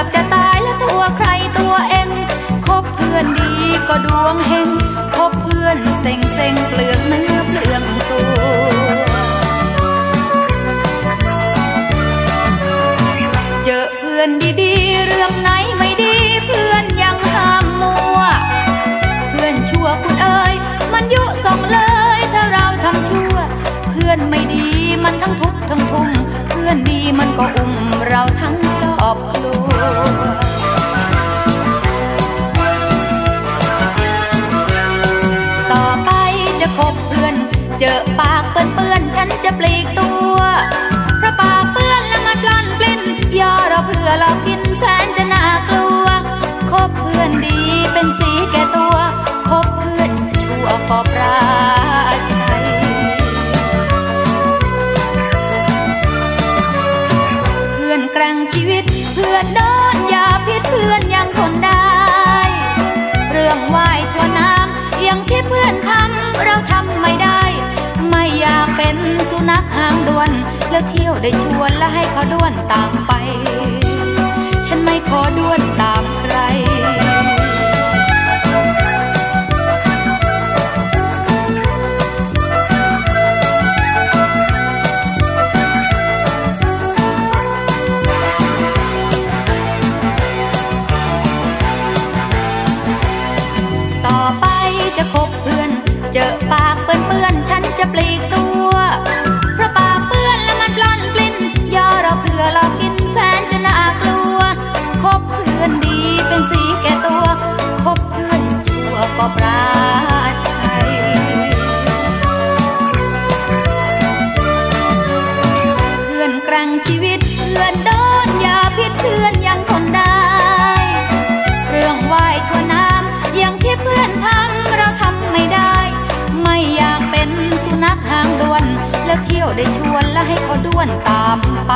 อบจะตายแล้วตัวใครตัวเองคบเพื่อนดีก็ดวงเฮงคบเพื่อนเซ็งเซ็งเปลืองเนื้อเปลืองตัวเจอเพื่อนดีๆ เรื่องไหนไม่ดีเพื่อนยังห้ามมัว เพื่อนชั่วคุณเอ๋ยมันยุส่งเลยถ้าเราทำชั่ว เพื่อนไม่ดีมันทั้งทุบทั้งทุ่มเพื่อนดีมันก็อุ้มเราทั้งรอบ คบเพื่อน เจอปากเปื้อนๆฉันจะปลีกตัวเพราะปากเปื้อนแล้วมันกลั่นกลิ้นย่อเราเพื่อเรากินแสนจะน่ากลัว คบเพื่อนดีเป็นสีแก่ตัว คบเพื่อนชั่วปอบราชัยเพื่อนแกร่งชีวิตเพื่อนโดนยาพิษเพื่อนยังทนได้ เรื่องว่ายทั่วน้ำย่างที่เพื่อนทำ เราทำไม่ได้ ไม่อยากเป็นสุนัขหางด้วน แล้วเที่ยวได้ชวนและให้เขาด้วนตามไป ฉันไม่ขอด้วนตามใคร เจอปากเปื้อนๆฉันจะปลีกตัว เพราะปากเปื้อนแล้วมันกลั่นกลิ้นย่อเราเพื่อเรากินแสนจะน่ากลัว คบเพื่อนดีเป็นสีแก่ตัว คบเพื่อนชั่วก็ปราชัยเพื่อนกลางชีวิตเพื่อนโดนยาพิษเพื่อน ได้ชวนและให้เขาด้วนตามไป